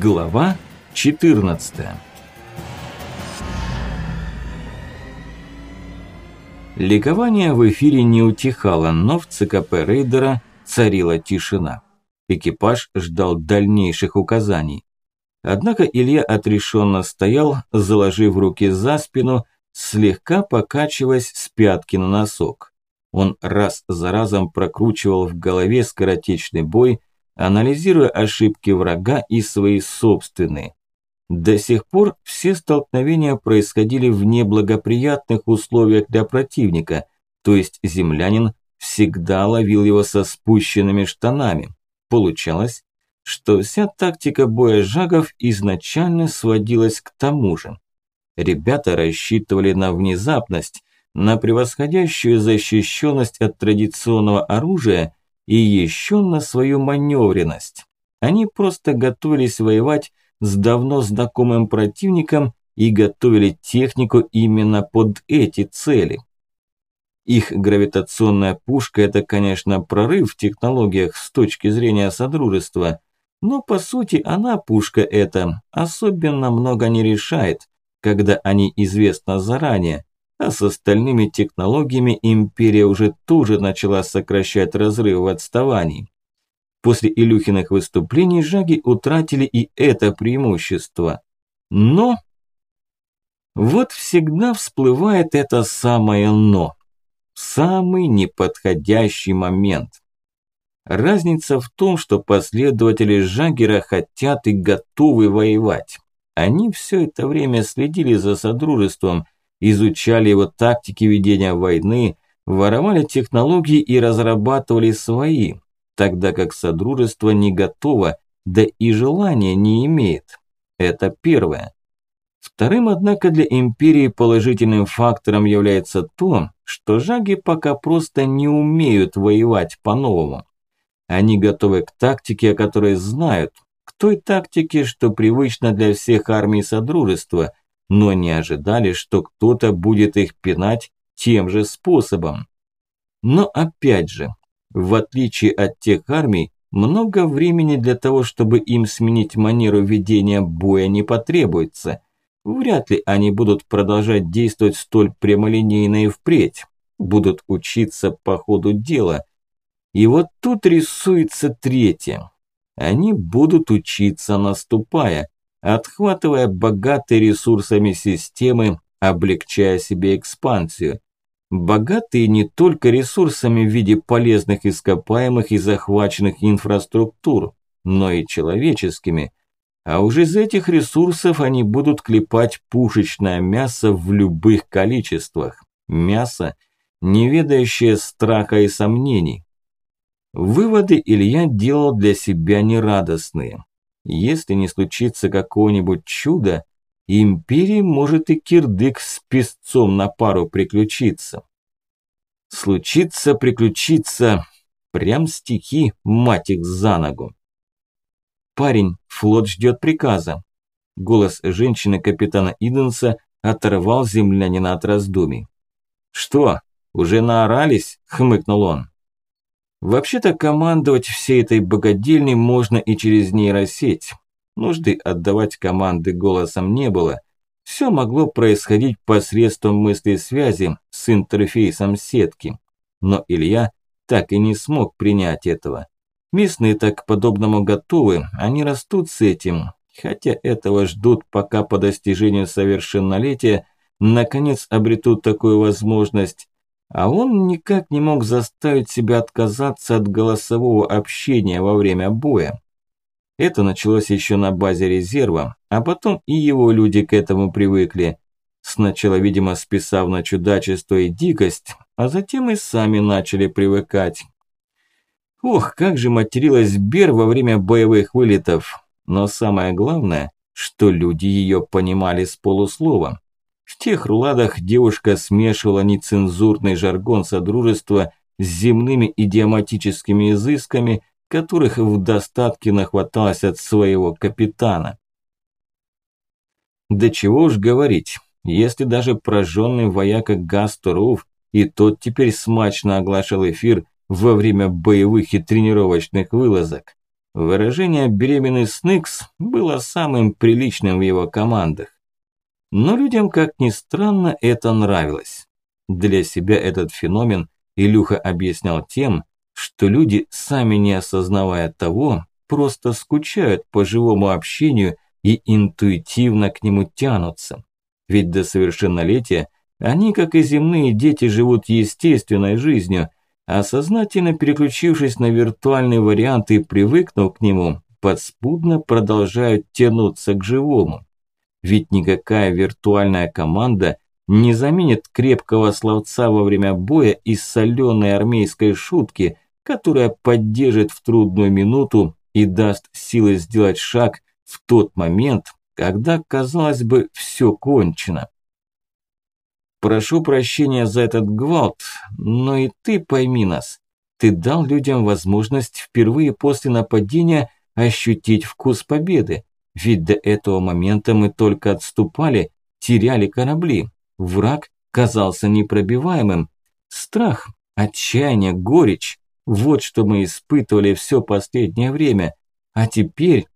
Глава 14 Ликование в эфире не утихало, но в ЦКП рейдера царила тишина. Экипаж ждал дальнейших указаний. Однако Илья отрешенно стоял, заложив руки за спину, слегка покачиваясь с пятки на носок. Он раз за разом прокручивал в голове скоротечный бой, анализируя ошибки врага и свои собственные. До сих пор все столкновения происходили в неблагоприятных условиях для противника, то есть землянин всегда ловил его со спущенными штанами. Получалось, что вся тактика боя жагов изначально сводилась к тому же. Ребята рассчитывали на внезапность, на превосходящую защищенность от традиционного оружия и еще на свою маневренность. Они просто готовились воевать с давно знакомым противником и готовили технику именно под эти цели. Их гравитационная пушка – это, конечно, прорыв в технологиях с точки зрения Содружества, но по сути она, пушка эта, особенно много не решает, когда они известны заранее, а с остальными технологиями империя уже тоже начала сокращать разрыв в отставании. После Илюхиных выступлений жаги утратили и это преимущество. Но... Вот всегда всплывает это самое «но». Самый неподходящий момент. Разница в том, что последователи Жагера хотят и готовы воевать. Они все это время следили за Содружеством, изучали его тактики ведения войны, воровали технологии и разрабатывали свои, тогда как Содружество не готово, да и желания не имеет. Это первое. Вторым, однако, для империи положительным фактором является то, что жаги пока просто не умеют воевать по-новому. Они готовы к тактике, о которой знают, к той тактике, что привычно для всех армий Содружества, но не ожидали, что кто-то будет их пинать тем же способом. Но опять же, в отличие от тех армий, много времени для того, чтобы им сменить манеру ведения боя не потребуется. Вряд ли они будут продолжать действовать столь прямолинейно и впредь. Будут учиться по ходу дела. И вот тут рисуется третье. Они будут учиться наступая, отхватывая богатые ресурсами системы, облегчая себе экспансию богатые не только ресурсами в виде полезных ископаемых и захваченных инфраструктур, но и человеческими. А уже из этих ресурсов они будут клепать пушечное мясо в любых количествах. Мясо, не ведающее страха и сомнений. Выводы Илья делал для себя нерадостные. Если не случится какого-нибудь чуда, империи может и кирдык с песцом на пару приключиться. Случится, приключиться, прям стихи, мать их за ногу. Парень, флот ждет приказа. Голос женщины капитана Иденса оторвал землянина от раздумий. «Что, уже наорались?» – хмыкнул он. «Вообще-то командовать всей этой богадельней можно и через нейросеть. Нужды отдавать команды голосом не было. Все могло происходить посредством мысли связи с интерфейсом сетки. Но Илья так и не смог принять этого. Местные так к подобному готовы, они растут с этим, хотя этого ждут, пока по достижению совершеннолетия наконец обретут такую возможность. А он никак не мог заставить себя отказаться от голосового общения во время боя. Это началось еще на базе резерва, а потом и его люди к этому привыкли. Сначала, видимо, списав на чудачество и дикость, а затем и сами начали привыкать. Ох, как же материлась Бер во время боевых вылетов. Но самое главное, что люди ее понимали с полуслова. В тех руладах девушка смешивала нецензурный жаргон Содружества с земными идиоматическими изысками которых в достатке нахваталось от своего капитана. Да чего уж говорить, если даже прожженный вояка Гасторов и тот теперь смачно оглашал эфир во время боевых и тренировочных вылазок. Выражение «беременный сныкс» было самым приличным в его командах. Но людям, как ни странно, это нравилось. Для себя этот феномен Илюха объяснял тем, что люди, сами не осознавая того, просто скучают по живому общению и интуитивно к нему тянутся. Ведь до совершеннолетия они, как и земные дети, живут естественной жизнью, а сознательно переключившись на виртуальный вариант и привыкнув к нему, подспудно продолжают тянуться к живому. Ведь никакая виртуальная команда не заменит крепкого словца во время боя и соленой армейской шутки, которая поддержит в трудную минуту и даст силы сделать шаг в тот момент, когда, казалось бы, все кончено. Прошу прощения за этот гвалт, но и ты пойми нас. Ты дал людям возможность впервые после нападения ощутить вкус победы. Ведь до этого момента мы только отступали, теряли корабли. Враг казался непробиваемым. Страх, отчаяние, горечь – вот что мы испытывали все последнее время. А теперь...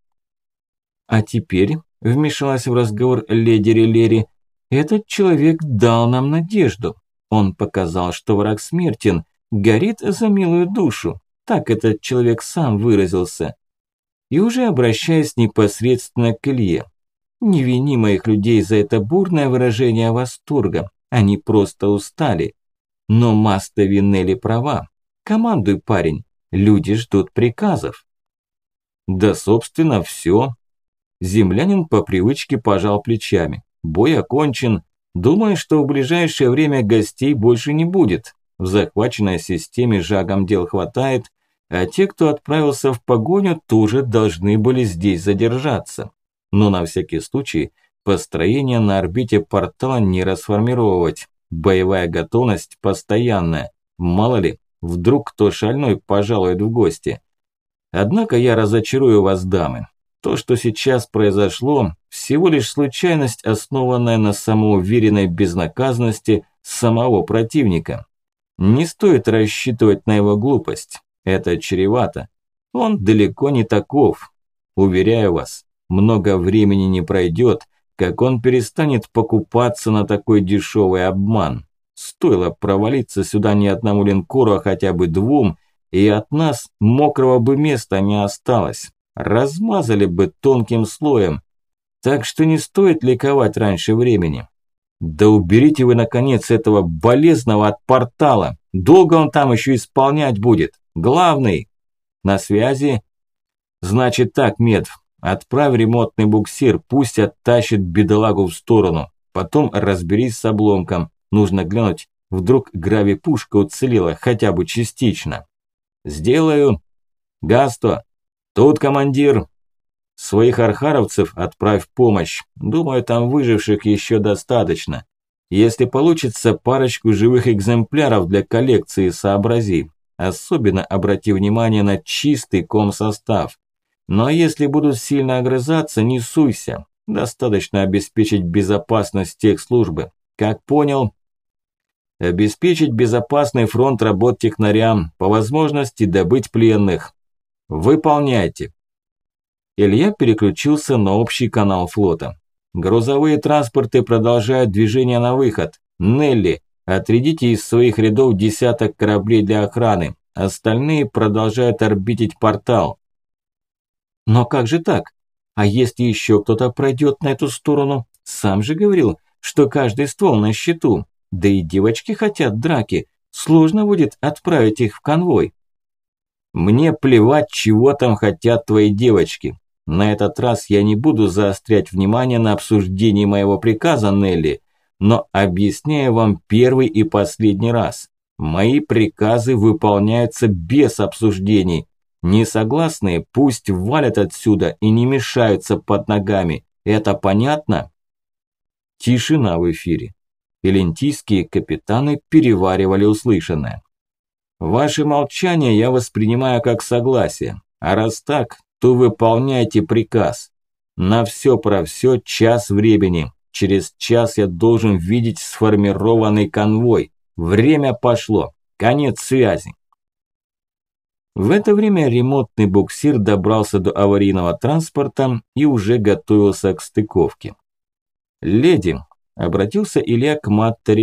А теперь, вмешалась в разговор леди Релери, этот человек дал нам надежду. Он показал, что враг смертен, горит за милую душу. Так этот человек сам выразился. И уже обращаясь непосредственно к Илье. Не вини моих людей за это бурное выражение восторга. Они просто устали. Но Маста Винелли права. Командуй, парень. Люди ждут приказов. Да, собственно, все. Землянин по привычке пожал плечами. Бой окончен. Думаю, что в ближайшее время гостей больше не будет. В захваченной системе жагом дел хватает, а те, кто отправился в погоню, тоже должны были здесь задержаться. Но на всякий случай построение на орбите портала не расформировать. Боевая готовность постоянная. Мало ли, вдруг кто шальной пожалует в гости. Однако я разочарую вас, дамы. То, что сейчас произошло, всего лишь случайность, основанная на самоуверенной безнаказанности самого противника. Не стоит рассчитывать на его глупость. Это чревато. Он далеко не таков. Уверяю вас, много времени не пройдет, как он перестанет покупаться на такой дешевый обман. Стоило провалиться сюда не одному линкору, а хотя бы двум, и от нас мокрого бы места не осталось размазали бы тонким слоем. Так что не стоит ликовать раньше времени. Да уберите вы, наконец, этого болезного от портала. Долго он там еще исполнять будет. Главный. На связи? Значит так, Мед, отправь ремонтный буксир, пусть оттащит бедолагу в сторону. Потом разберись с обломком. Нужно глянуть, вдруг гравипушка уцелела, хотя бы частично. Сделаю. Гасто, «Тут, командир!» «Своих архаровцев отправь помощь. Думаю, там выживших еще достаточно. Если получится, парочку живых экземпляров для коллекции сообрази. Особенно обрати внимание на чистый комсостав. Но если будут сильно огрызаться, не суйся. Достаточно обеспечить безопасность тех службы. Как понял?» обеспечить безопасный фронт работ технарям, по возможности добыть пленных. Выполняйте. Илья переключился на общий канал флота. Грузовые транспорты продолжают движение на выход. Нелли, отрядите из своих рядов десяток кораблей для охраны. Остальные продолжают орбитить портал. Но как же так? А если еще кто-то пройдет на эту сторону? Сам же говорил, что каждый ствол на счету. Да и девочки хотят драки. Сложно будет отправить их в конвой. Мне плевать, чего там хотят твои девочки. На этот раз я не буду заострять внимание на обсуждении моего приказа, Нелли, но объясняю вам первый и последний раз. Мои приказы выполняются без обсуждений. Несогласные пусть валят отсюда и не мешаются под ногами. Это понятно? Тишина в эфире. Элентийские капитаны переваривали услышанное. Ваше молчание я воспринимаю как согласие. А раз так, то выполняйте приказ. На все про все час времени. Через час я должен видеть сформированный конвой. Время пошло. Конец связи. В это время ремонтный буксир добрался до аварийного транспорта и уже готовился к стыковке. «Леди», – обратился Илья к Матта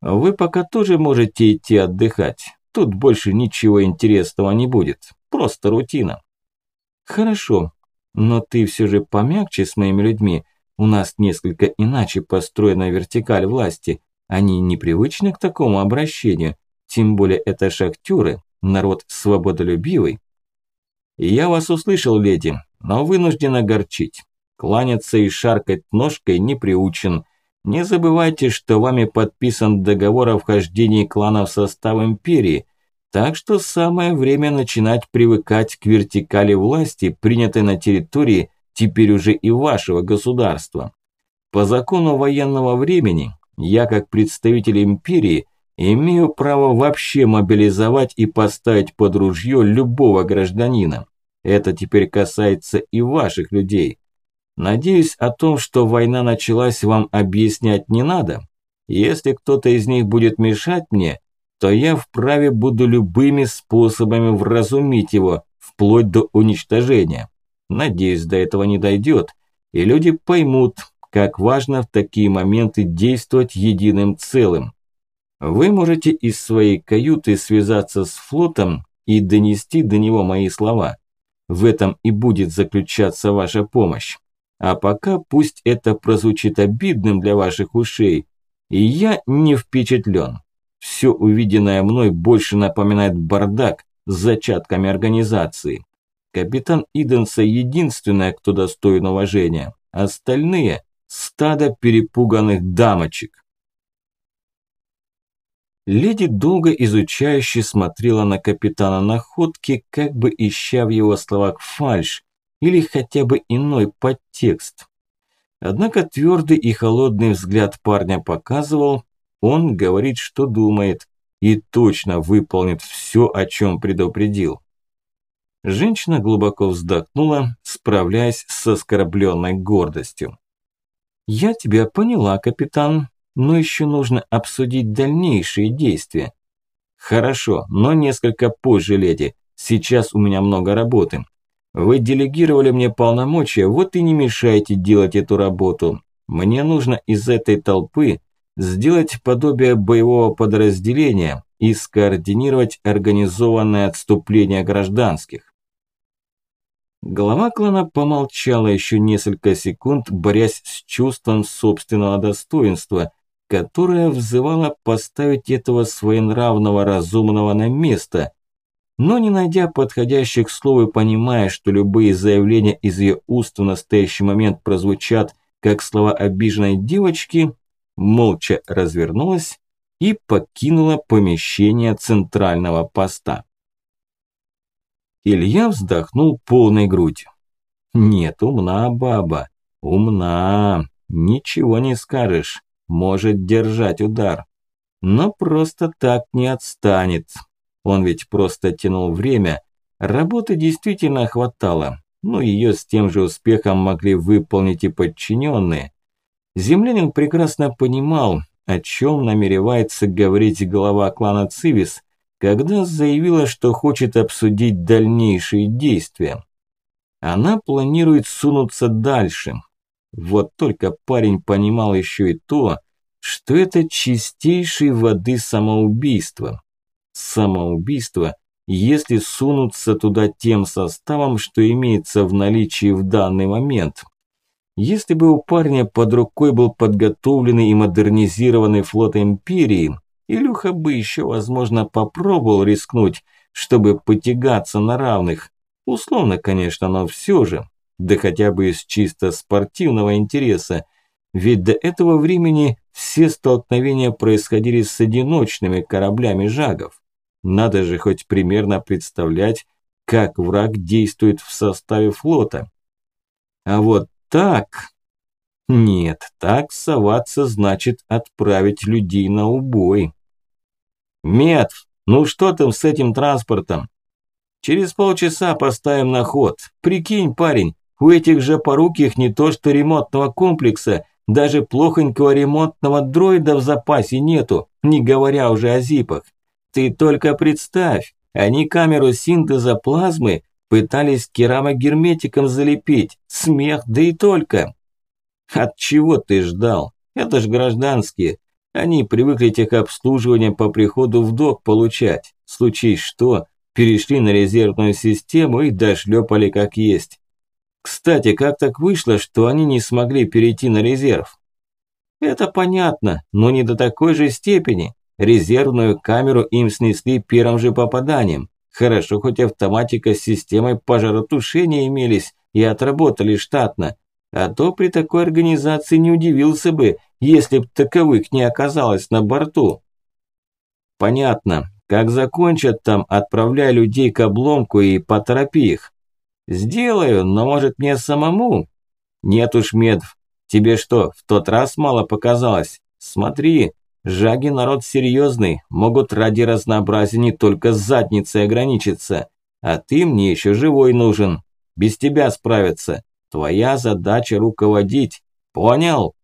вы пока тоже можете идти отдыхать. Тут больше ничего интересного не будет, просто рутина». «Хорошо, но ты все же помягче с моими людьми. У нас несколько иначе построена вертикаль власти. Они непривычны к такому обращению, тем более это шахтеры, народ свободолюбивый. Я вас услышал, леди, но вынужден огорчить. Кланяться и шаркать ножкой не приучен. Не забывайте, что вами подписан договор о вхождении клана в состав империи, так что самое время начинать привыкать к вертикали власти, принятой на территории теперь уже и вашего государства. По закону военного времени, я как представитель империи имею право вообще мобилизовать и поставить под ружье любого гражданина. Это теперь касается и ваших людей. Надеюсь, о том, что война началась, вам объяснять не надо. Если кто-то из них будет мешать мне, то я вправе буду любыми способами вразумить его, вплоть до уничтожения. Надеюсь, до этого не дойдет, и люди поймут, как важно в такие моменты действовать единым целым. Вы можете из своей каюты связаться с флотом и донести до него мои слова. В этом и будет заключаться ваша помощь. А пока пусть это прозвучит обидным для ваших ушей, и я не впечатлен. Все увиденное мной больше напоминает бардак с зачатками организации. Капитан Иденса единственная, кто достоин уважения. Остальные – стадо перепуганных дамочек. Леди долго изучающе смотрела на капитана находки, как бы ища в его словах фальшь или хотя бы иной подтекст. Однако твердый и холодный взгляд парня показывал, он говорит, что думает, и точно выполнит все, о чем предупредил. Женщина глубоко вздохнула, справляясь с оскорбленной гордостью. «Я тебя поняла, капитан но еще нужно обсудить дальнейшие действия. Хорошо, но несколько позже, леди. Сейчас у меня много работы. Вы делегировали мне полномочия, вот и не мешайте делать эту работу. Мне нужно из этой толпы сделать подобие боевого подразделения и скоординировать организованное отступление гражданских. Глава клана помолчала еще несколько секунд, борясь с чувством собственного достоинства – которая взывала поставить этого своенравного разумного на место, но не найдя подходящих слов и понимая, что любые заявления из ее уст в настоящий момент прозвучат как слова обиженной девочки, молча развернулась и покинула помещение центрального поста. Илья вздохнул полной грудью. Нет, умна баба, умна, ничего не скажешь может держать удар. Но просто так не отстанет. Он ведь просто тянул время. Работы действительно хватало, но ее с тем же успехом могли выполнить и подчиненные. Землянин прекрасно понимал, о чем намеревается говорить глава клана Цивис, когда заявила, что хочет обсудить дальнейшие действия. Она планирует сунуться дальше, вот только парень понимал еще и то, что это чистейшей воды самоубийство. Самоубийство, если сунуться туда тем составом, что имеется в наличии в данный момент. Если бы у парня под рукой был подготовленный и модернизированный флот Империи, Илюха бы еще, возможно, попробовал рискнуть, чтобы потягаться на равных. Условно, конечно, но все же да хотя бы из чисто спортивного интереса, ведь до этого времени все столкновения происходили с одиночными кораблями жагов. Надо же хоть примерно представлять, как враг действует в составе флота. А вот так... Нет, так соваться значит отправить людей на убой. Метв, ну что там с этим транспортом? Через полчаса поставим на ход. Прикинь, парень, у этих же поруких не то что ремонтного комплекса, даже плохонького ремонтного дроида в запасе нету, не говоря уже о зипах. Ты только представь, Они камеру синтеза плазмы пытались керамогерметиком залепить. Смех, да и только. От чего ты ждал? Это ж гражданские. Они привыкли техобслуживание по приходу в док получать. Случись что, перешли на резервную систему и дошлепали как есть. Кстати, как так вышло, что они не смогли перейти на резерв? Это понятно, но не до такой же степени. Резервную камеру им снесли первым же попаданием. Хорошо, хоть автоматика с системой пожаротушения имелись и отработали штатно. А то при такой организации не удивился бы, если б таковых не оказалось на борту. Понятно. Как закончат там, отправляй людей к обломку и поторопи их. Сделаю, но может мне самому? Нет уж, Медв, тебе что, в тот раз мало показалось? Смотри, жаги народ серьезный, могут ради разнообразия не только с задницей ограничиться. А ты мне еще живой нужен. Без тебя справиться. Твоя задача руководить. Понял?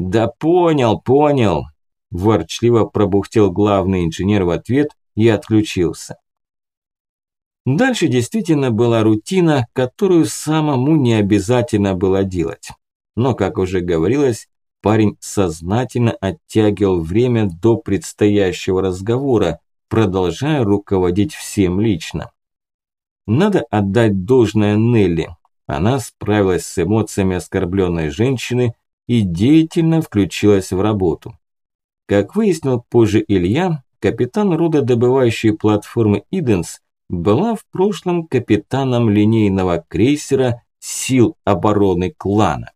Да понял, понял. Ворчливо пробухтел главный инженер в ответ и отключился. Дальше действительно была рутина, которую самому не обязательно было делать. Но, как уже говорилось, парень сознательно оттягивал время до предстоящего разговора, продолжая руководить всем лично. Надо отдать должное Нелли. Она справилась с эмоциями оскорбленной женщины и деятельно включилась в работу. Как выяснил позже Илья, капитан рудодобывающей платформы «Иденс» была в прошлом капитаном линейного крейсера сил обороны клана.